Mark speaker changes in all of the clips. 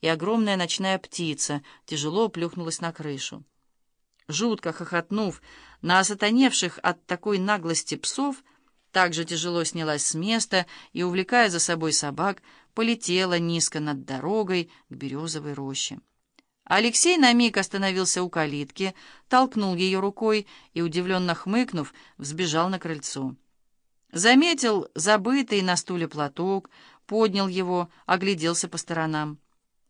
Speaker 1: и огромная ночная птица тяжело плюхнулась на крышу. Жутко хохотнув на осатаневших от такой наглости псов, также тяжело снялась с места и, увлекая за собой собак, полетела низко над дорогой к березовой роще. Алексей на миг остановился у калитки, толкнул ее рукой и, удивленно хмыкнув, взбежал на крыльцо. Заметил забытый на стуле платок, поднял его, огляделся по сторонам.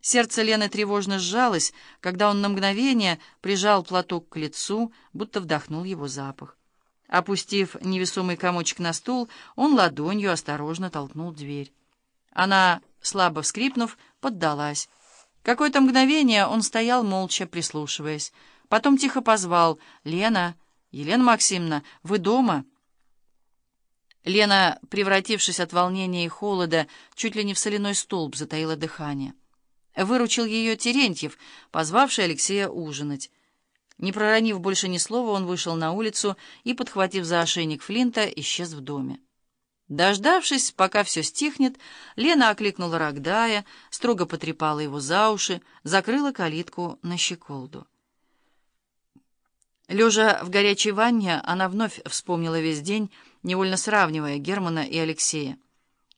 Speaker 1: Сердце Лены тревожно сжалось, когда он на мгновение прижал платок к лицу, будто вдохнул его запах. Опустив невесомый комочек на стул, он ладонью осторожно толкнул дверь. Она, слабо вскрипнув, поддалась. Какое-то мгновение он стоял молча, прислушиваясь. Потом тихо позвал «Лена, Елена Максимовна, вы дома?» Лена, превратившись от волнения и холода, чуть ли не в соляной столб, затаила дыхание. Выручил ее Терентьев, позвавший Алексея ужинать. Не проронив больше ни слова, он вышел на улицу и, подхватив за ошейник Флинта, исчез в доме. Дождавшись, пока все стихнет, Лена окликнула Рогдая, строго потрепала его за уши, закрыла калитку на щеколду. Лежа в горячей ванне, она вновь вспомнила весь день, невольно сравнивая Германа и Алексея.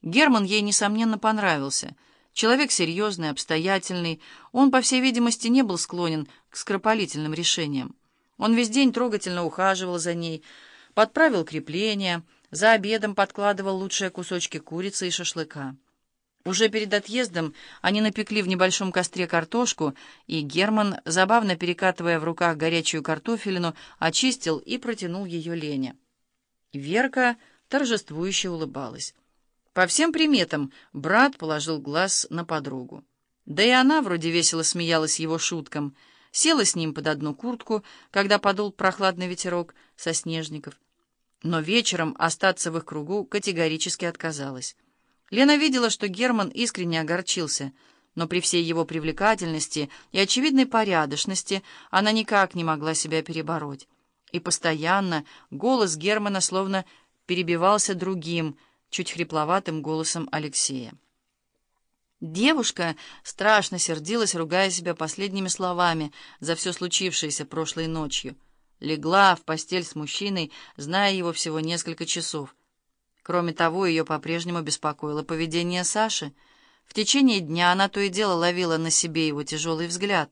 Speaker 1: Герман ей, несомненно, понравился. Человек серьезный, обстоятельный. Он, по всей видимости, не был склонен к скоропалительным решениям. Он весь день трогательно ухаживал за ней, подправил крепления, за обедом подкладывал лучшие кусочки курицы и шашлыка. Уже перед отъездом они напекли в небольшом костре картошку, и Герман, забавно перекатывая в руках горячую картофелину, очистил и протянул ее Лене. Верка торжествующе улыбалась. По всем приметам брат положил глаз на подругу. Да и она вроде весело смеялась его шуткам, села с ним под одну куртку, когда подул прохладный ветерок со снежников но вечером остаться в их кругу категорически отказалась. Лена видела, что Герман искренне огорчился, но при всей его привлекательности и очевидной порядочности она никак не могла себя перебороть. И постоянно голос Германа словно перебивался другим, чуть хрипловатым голосом Алексея. Девушка страшно сердилась, ругая себя последними словами за все случившееся прошлой ночью — легла в постель с мужчиной, зная его всего несколько часов. Кроме того, ее по-прежнему беспокоило поведение Саши. В течение дня она то и дело ловила на себе его тяжелый взгляд.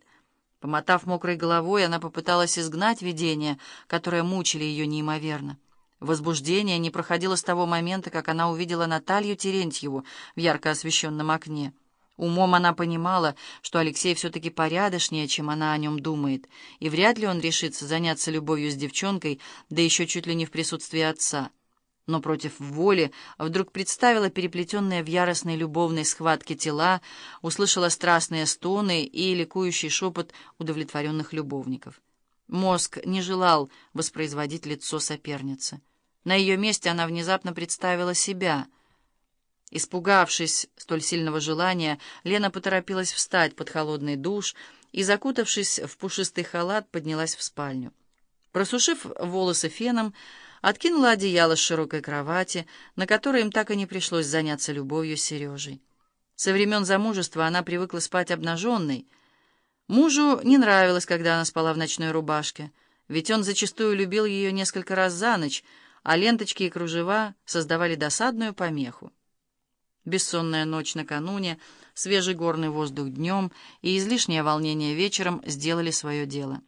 Speaker 1: Помотав мокрой головой, она попыталась изгнать видения, которые мучили ее неимоверно. Возбуждение не проходило с того момента, как она увидела Наталью Терентьеву в ярко освещенном окне. Умом она понимала, что Алексей все-таки порядочнее, чем она о нем думает, и вряд ли он решится заняться любовью с девчонкой, да еще чуть ли не в присутствии отца. Но против воли вдруг представила переплетенные в яростной любовной схватке тела, услышала страстные стоны и ликующий шепот удовлетворенных любовников. Мозг не желал воспроизводить лицо соперницы. На ее месте она внезапно представила себя — Испугавшись столь сильного желания, Лена поторопилась встать под холодный душ и, закутавшись в пушистый халат, поднялась в спальню. Просушив волосы феном, откинула одеяло с широкой кровати, на которой им так и не пришлось заняться любовью с Сережей. Со времен замужества она привыкла спать обнаженной. Мужу не нравилось, когда она спала в ночной рубашке, ведь он зачастую любил ее несколько раз за ночь, а ленточки и кружева создавали досадную помеху. Бессонная ночь накануне, свежий горный воздух днем и излишнее волнение вечером сделали свое дело.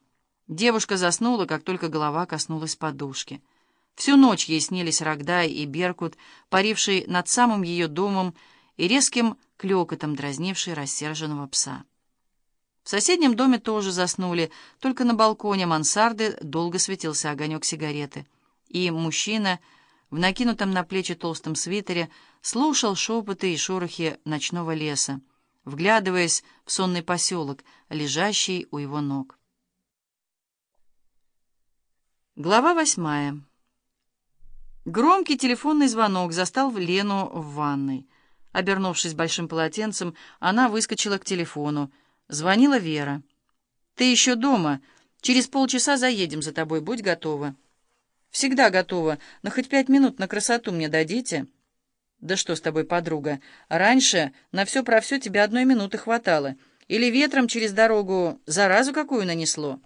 Speaker 1: Девушка заснула, как только голова коснулась подушки. Всю ночь ей снились Рогдай и Беркут, паривший над самым ее домом и резким клёкотом дразнивший рассерженного пса. В соседнем доме тоже заснули, только на балконе мансарды долго светился огонек сигареты. И мужчина в накинутом на плечи толстом свитере, слушал шепоты и шорохи ночного леса, вглядываясь в сонный поселок, лежащий у его ног. Глава восьмая. Громкий телефонный звонок застал Лену в ванной. Обернувшись большим полотенцем, она выскочила к телефону. Звонила Вера. «Ты еще дома. Через полчаса заедем за тобой. Будь готова». «Всегда готова, но хоть пять минут на красоту мне дадите?» «Да что с тобой, подруга? Раньше на все про все тебе одной минуты хватало, Или ветром через дорогу заразу какую нанесло?»